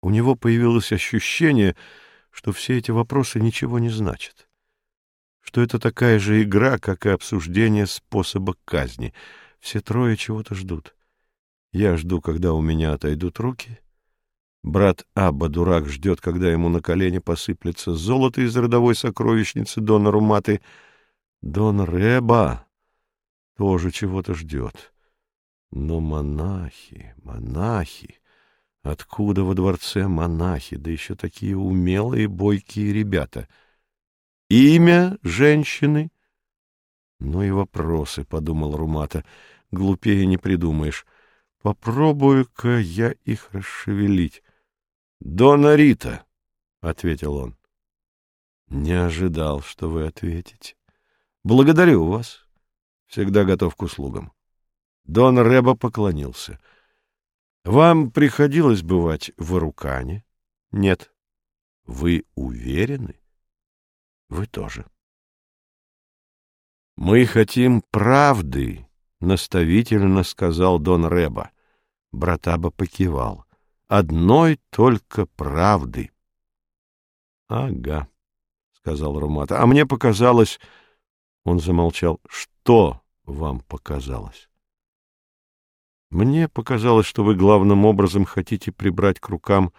У него появилось ощущение, что все эти вопросы ничего не значат, что это такая же игра, как и обсуждение способа казни. Все трое чего-то ждут. Я жду, когда у меня отойдут руки. Брат Абба, дурак, ждет, когда ему на колени посыплется золото из родовой сокровищницы Дона Руматы. Дон Реба тоже чего-то ждет. Но монахи, монахи... Откуда во дворце монахи, да еще такие умелые, бойкие ребята? Имя женщины? Ну и вопросы, — подумал Румата, — глупее не придумаешь. Попробую-ка я их расшевелить. — Дона Рита, — ответил он. — Не ожидал, что вы ответите. — Благодарю вас. Всегда готов к услугам. Дон Реба поклонился. — Вам приходилось бывать в Арукане? — Нет. — Вы уверены? — Вы тоже. — Мы хотим правды, — наставительно сказал Дон Реба. Братаба покивал. — Одной только правды. — Ага, — сказал Румата. — А мне показалось... Он замолчал. — Что вам показалось? — Мне показалось, что вы главным образом хотите прибрать к рукам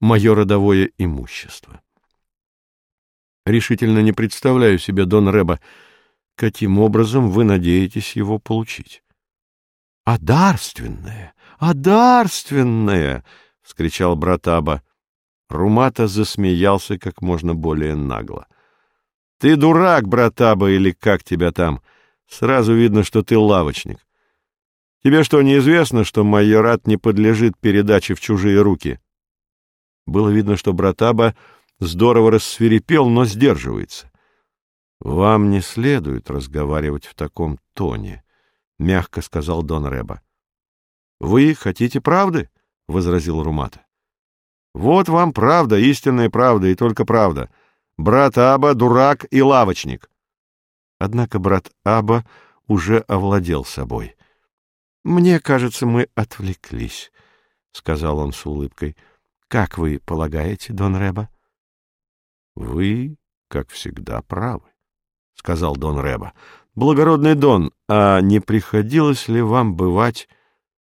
мое родовое имущество. Решительно не представляю себе, Дон Реба, каким образом вы надеетесь его получить. — А дарственное! А дарственное! — вскричал брат Аба. Румата засмеялся как можно более нагло. — Ты дурак, брат Аба, или как тебя там? Сразу видно, что ты лавочник. Тебе что, неизвестно, что майорат не подлежит передаче в чужие руки? Было видно, что брат Аба здорово рассверепел, но сдерживается. — Вам не следует разговаривать в таком тоне, — мягко сказал Дон Реба. — Вы хотите правды? — возразил Румата. — Вот вам правда, истинная правда и только правда. Брат Аба — дурак и лавочник. Однако брат Аба уже овладел собой. — Мне кажется, мы отвлеклись, — сказал он с улыбкой. — Как вы полагаете, Дон Реба? — Вы, как всегда, правы. — сказал Дон Реба. — Благородный Дон, а не приходилось ли вам бывать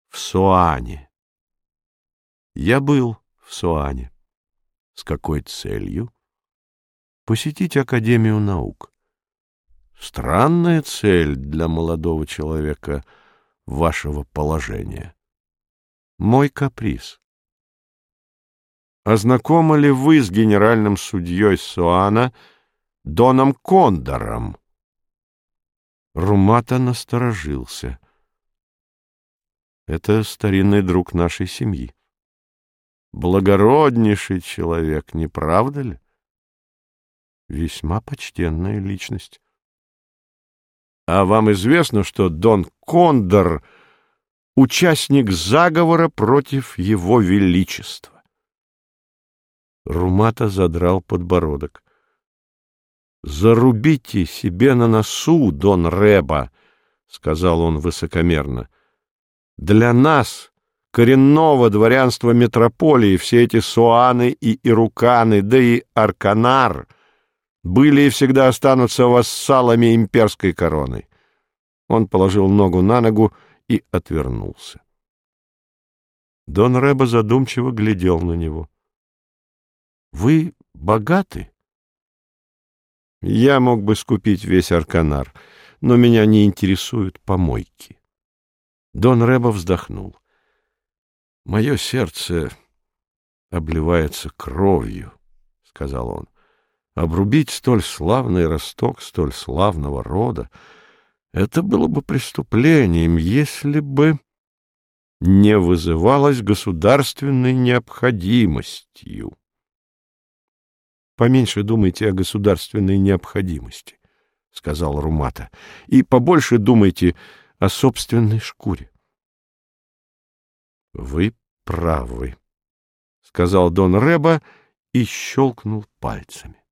в Суане? — Я был в Суане. — С какой целью? — Посетить Академию наук. — Странная цель для молодого человека вашего положения. — Мой каприз. — А ли вы с генеральным судьей Суана — Доном Кондором. Румата насторожился. Это старинный друг нашей семьи. Благороднейший человек, не правда ли? Весьма почтенная личность. А вам известно, что Дон Кондор — участник заговора против его величества? Румата задрал подбородок. «Зарубите себе на носу, Дон Реба», — сказал он высокомерно. «Для нас, коренного дворянства метрополии, все эти суаны и ируканы, да и арканар были и всегда останутся вассалами имперской короны». Он положил ногу на ногу и отвернулся. Дон Реба задумчиво глядел на него. — Вы богаты? Я мог бы скупить весь Арканар, но меня не интересуют помойки. Дон Рэба вздохнул. Мое сердце обливается кровью, — сказал он. Обрубить столь славный росток столь славного рода — это было бы преступлением, если бы не вызывалось государственной необходимостью. Поменьше думайте о государственной необходимости, — сказал Румата, — и побольше думайте о собственной шкуре. — Вы правы, — сказал Дон Реба и щелкнул пальцами.